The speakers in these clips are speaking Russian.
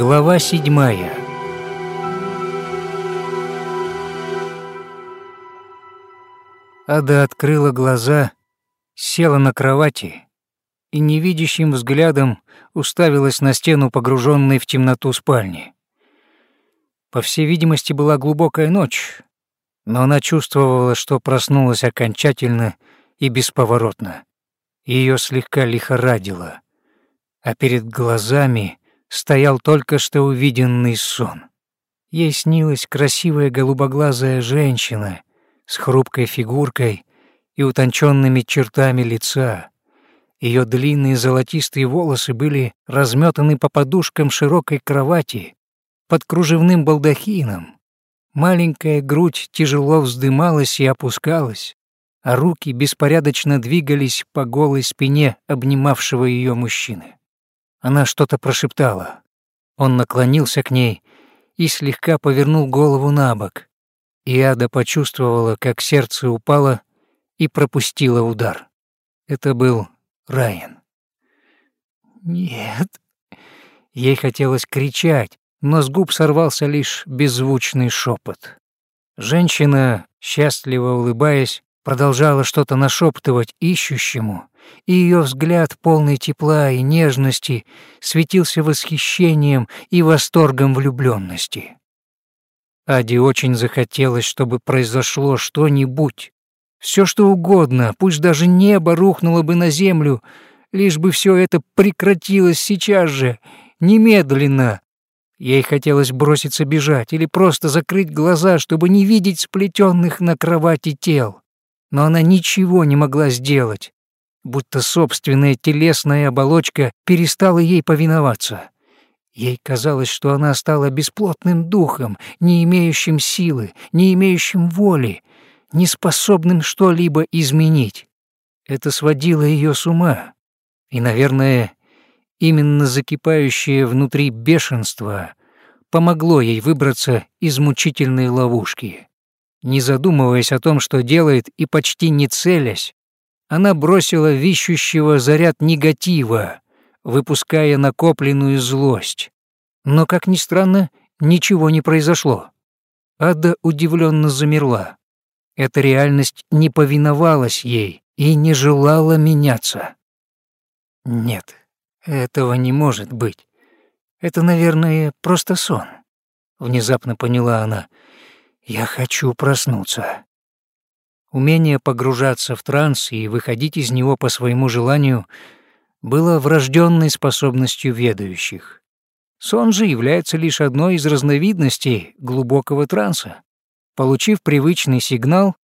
Глава седьмая Ада открыла глаза, села на кровати и невидящим взглядом уставилась на стену, погруженной в темноту спальни. По всей видимости, была глубокая ночь, но она чувствовала, что проснулась окончательно и бесповоротно. Ее слегка лихорадило, а перед глазами стоял только что увиденный сон. Ей снилась красивая голубоглазая женщина с хрупкой фигуркой и утонченными чертами лица. Ее длинные золотистые волосы были разметаны по подушкам широкой кровати под кружевным балдахином. Маленькая грудь тяжело вздымалась и опускалась, а руки беспорядочно двигались по голой спине обнимавшего ее мужчины. Она что-то прошептала. Он наклонился к ней и слегка повернул голову на бок. И Ада почувствовала, как сердце упало и пропустило удар. Это был Райан. «Нет». Ей хотелось кричать, но с губ сорвался лишь беззвучный шепот. Женщина, счастливо улыбаясь, продолжала что-то нашептывать ищущему, и ее взгляд, полный тепла и нежности, светился восхищением и восторгом влюбленности. Аде очень захотелось, чтобы произошло что-нибудь, все что угодно, пусть даже небо рухнуло бы на землю, лишь бы все это прекратилось сейчас же, немедленно. Ей хотелось броситься бежать или просто закрыть глаза, чтобы не видеть сплетенных на кровати тел. Но она ничего не могла сделать будто собственная телесная оболочка перестала ей повиноваться. Ей казалось, что она стала бесплотным духом, не имеющим силы, не имеющим воли, не способным что-либо изменить. Это сводило ее с ума. И, наверное, именно закипающее внутри бешенство помогло ей выбраться из мучительной ловушки. Не задумываясь о том, что делает, и почти не целясь, она бросила вищущего заряд негатива, выпуская накопленную злость. Но, как ни странно, ничего не произошло. Ада удивленно замерла. Эта реальность не повиновалась ей и не желала меняться. Нет, этого не может быть. Это, наверное, просто сон. Внезапно поняла она. Я хочу проснуться. Умение погружаться в транс и выходить из него по своему желанию было врожденной способностью ведающих. Сон же является лишь одной из разновидностей глубокого транса. Получив привычный сигнал,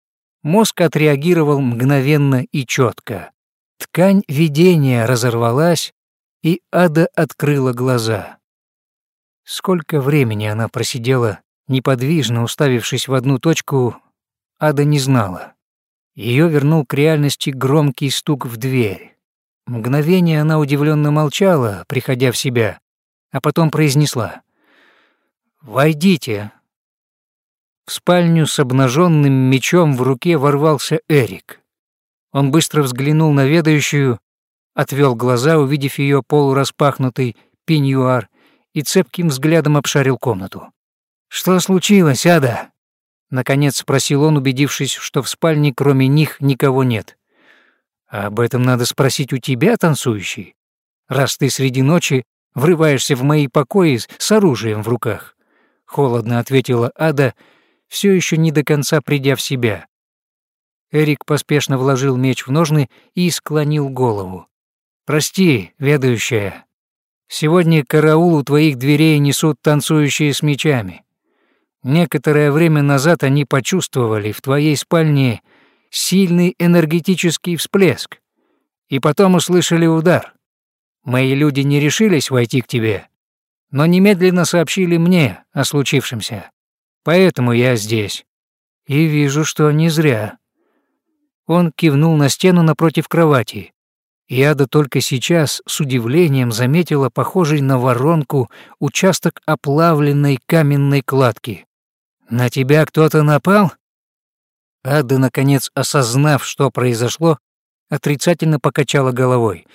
мозг отреагировал мгновенно и четко. Ткань видения разорвалась, и Ада открыла глаза. Сколько времени она просидела, неподвижно уставившись в одну точку, Ада не знала. Ее вернул к реальности громкий стук в дверь. Мгновение она удивленно молчала, приходя в себя, а потом произнесла «Войдите». В спальню с обнаженным мечом в руке ворвался Эрик. Он быстро взглянул на ведающую, отвел глаза, увидев ее полураспахнутый пеньюар, и цепким взглядом обшарил комнату. «Что случилось, Ада?» Наконец спросил он, убедившись, что в спальне кроме них никого нет. Об этом надо спросить у тебя, танцующий, раз ты среди ночи врываешься в мои покои с оружием в руках. Холодно ответила Ада, все еще не до конца придя в себя. Эрик поспешно вложил меч в ножны и склонил голову. «Прости, ведающая, сегодня караул у твоих дверей несут танцующие с мечами. Некоторое время назад они почувствовали в твоей спальне сильный энергетический всплеск, и потом услышали удар. Мои люди не решились войти к тебе, но немедленно сообщили мне о случившемся. Поэтому я здесь. И вижу, что не зря. Он кивнул на стену напротив кровати. И Ада только сейчас с удивлением заметила похожий на воронку участок оплавленной каменной кладки. «На тебя кто-то напал?» Ада, наконец осознав, что произошло, отрицательно покачала головой.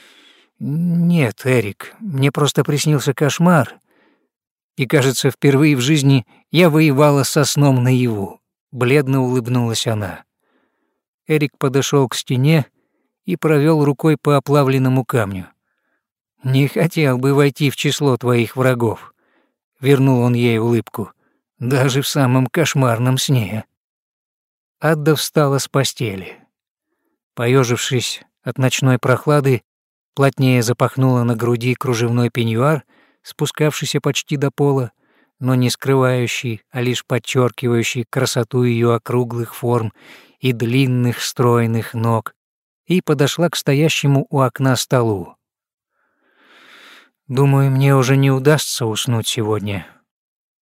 «Нет, Эрик, мне просто приснился кошмар. И, кажется, впервые в жизни я воевала со сном наяву. Бледно улыбнулась она. Эрик подошел к стене и провел рукой по оплавленному камню. «Не хотел бы войти в число твоих врагов», — вернул он ей улыбку, — «даже в самом кошмарном сне». Адда встала с постели. Поежившись от ночной прохлады, плотнее запахнула на груди кружевной пеньюар, спускавшийся почти до пола, но не скрывающий, а лишь подчеркивающий красоту ее округлых форм и длинных стройных ног, и подошла к стоящему у окна столу. «Думаю, мне уже не удастся уснуть сегодня.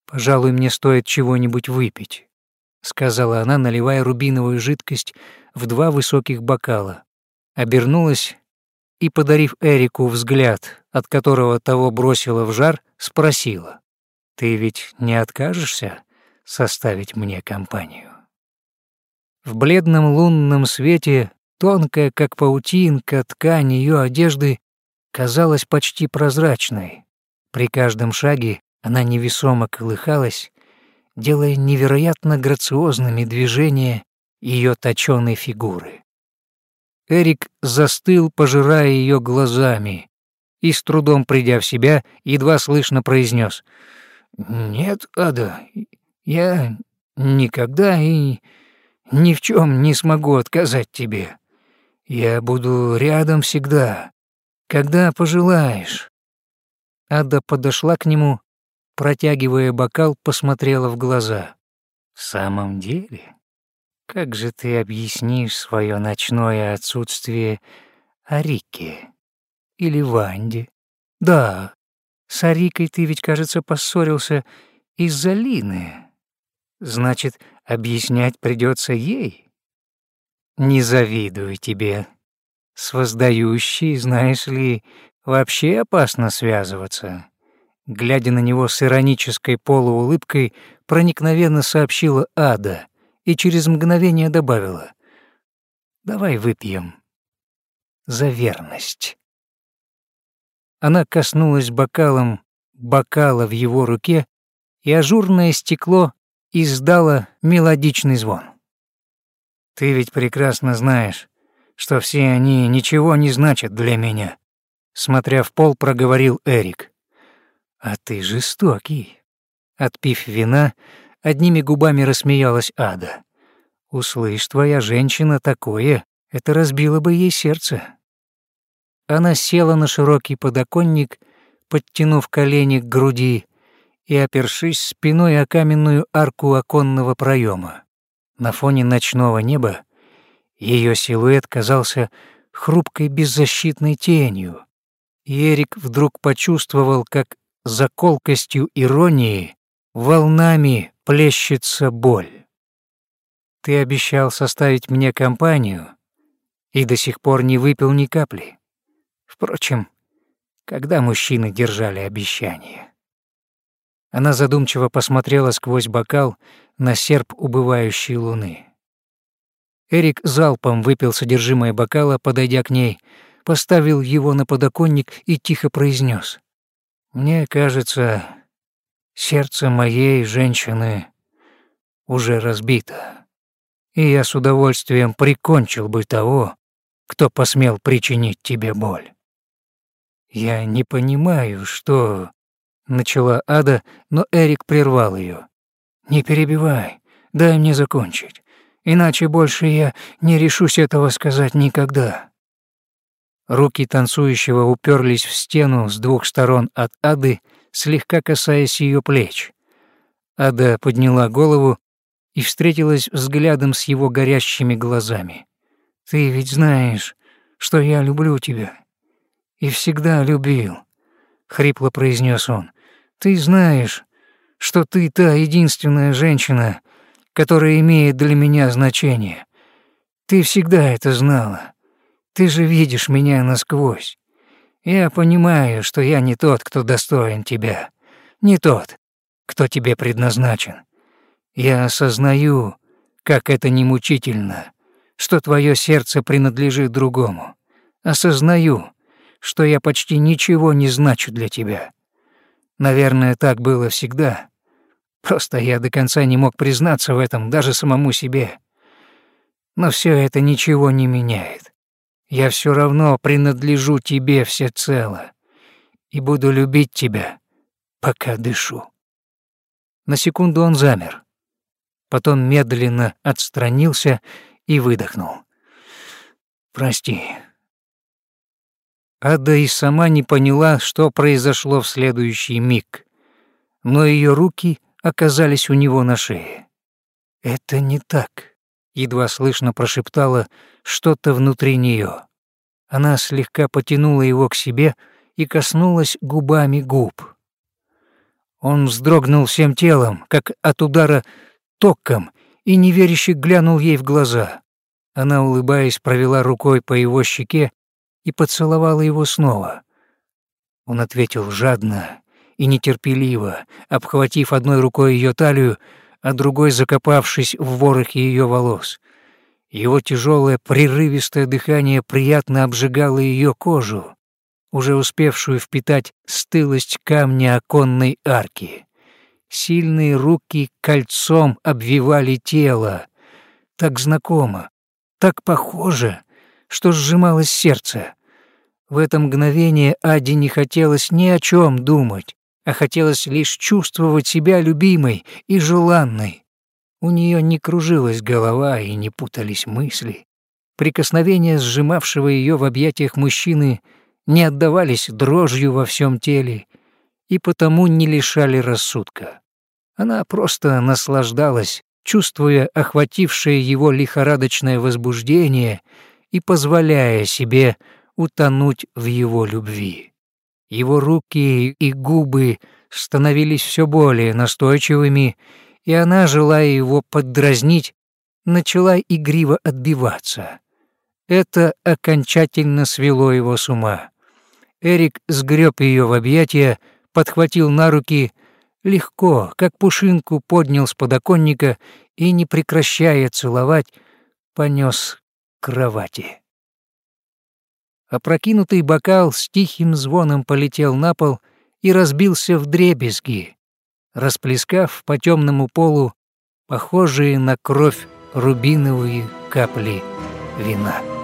Пожалуй, мне стоит чего-нибудь выпить». — сказала она, наливая рубиновую жидкость в два высоких бокала. Обернулась и, подарив Эрику взгляд, от которого того бросила в жар, спросила. «Ты ведь не откажешься составить мне компанию?» В бледном лунном свете тонкая, как паутинка, ткань ее одежды казалась почти прозрачной. При каждом шаге она невесомо колыхалась, делая невероятно грациозными движения ее точёной фигуры. Эрик застыл, пожирая ее глазами, и, с трудом придя в себя, едва слышно произнес: «Нет, Ада, я никогда и ни в чем не смогу отказать тебе. Я буду рядом всегда, когда пожелаешь». Ада подошла к нему протягивая бокал, посмотрела в глаза. «В самом деле? Как же ты объяснишь свое ночное отсутствие Арике или Ванде? Да, с Арикой ты ведь, кажется, поссорился из-за Лины. Значит, объяснять придется ей? Не завидую тебе. С воздающей, знаешь ли, вообще опасно связываться глядя на него с иронической полуулыбкой, проникновенно сообщила Ада и через мгновение добавила «Давай выпьем за верность». Она коснулась бокалом бокала в его руке, и ажурное стекло издало мелодичный звон. «Ты ведь прекрасно знаешь, что все они ничего не значат для меня», смотря в пол, проговорил Эрик. «А ты жестокий». Отпив вина, одними губами рассмеялась Ада. «Услышь, твоя женщина такое, это разбило бы ей сердце». Она села на широкий подоконник, подтянув колени к груди и опершись спиной о каменную арку оконного проема. На фоне ночного неба ее силуэт казался хрупкой беззащитной тенью, и Эрик вдруг почувствовал, как за колкостью иронии волнами плещется боль. Ты обещал составить мне компанию и до сих пор не выпил ни капли. Впрочем, когда мужчины держали обещание? Она задумчиво посмотрела сквозь бокал на серп убывающей луны. Эрик залпом выпил содержимое бокала, подойдя к ней, поставил его на подоконник и тихо произнес: мне кажется, сердце моей женщины уже разбито, и я с удовольствием прикончил бы того, кто посмел причинить тебе боль. Я не понимаю, что... Начала Ада, но Эрик прервал ее. «Не перебивай, дай мне закончить, иначе больше я не решусь этого сказать никогда». Руки танцующего уперлись в стену с двух сторон от Ады, слегка касаясь ее плеч. Ада подняла голову и встретилась взглядом с его горящими глазами. «Ты ведь знаешь, что я люблю тебя. И всегда любил», — хрипло произнес он. «Ты знаешь, что ты та единственная женщина, которая имеет для меня значение. Ты всегда это знала. Ты же видишь меня насквозь. Я понимаю, что я не тот, кто достоин тебя, не тот, кто тебе предназначен. Я осознаю, как это не мучительно, что твое сердце принадлежит другому. Осознаю, что я почти ничего не значу для тебя. Наверное, так было всегда. Просто я до конца не мог признаться в этом даже самому себе. Но все это ничего не меняет. Я все равно принадлежу тебе всецело и буду любить тебя, пока дышу. На секунду он замер, потом медленно отстранился и выдохнул. «Прости». Ада и сама не поняла, что произошло в следующий миг, но ее руки оказались у него на шее. «Это не так», — едва слышно прошептала что-то внутри нее. Она слегка потянула его к себе и коснулась губами губ. Он вздрогнул всем телом, как от удара током, и неверяще глянул ей в глаза. Она, улыбаясь, провела рукой по его щеке и поцеловала его снова. Он ответил жадно и нетерпеливо, обхватив одной рукой ее талию, а другой закопавшись в ворохе ее волос. Его тяжелое прерывистое дыхание приятно обжигало ее кожу, уже успевшую впитать стылость камня оконной арки. Сильные руки кольцом обвивали тело. Так знакомо, так похоже, что сжималось сердце. В это мгновение Аде не хотелось ни о чем думать, а хотелось лишь чувствовать себя любимой и желанной. У нее не кружилась голова и не путались мысли. Прикосновения сжимавшего ее в объятиях мужчины не отдавались дрожью во всем теле и потому не лишали рассудка. Она просто наслаждалась чувствуя охватившее его лихорадочное возбуждение и позволяя себе утонуть в его любви. Его руки и губы становились все более настойчивыми, и она, желая его поддразнить, начала игриво отбиваться. Это окончательно свело его с ума. Эрик сгреб ее в объятия, подхватил на руки легко, как пушинку поднял с подоконника и, не прекращая целовать, понес к кровати. Опрокинутый бокал с тихим звоном полетел на пол и разбился в дребезги, расплескав по темному полу похожие на кровь рубиновые капли вина.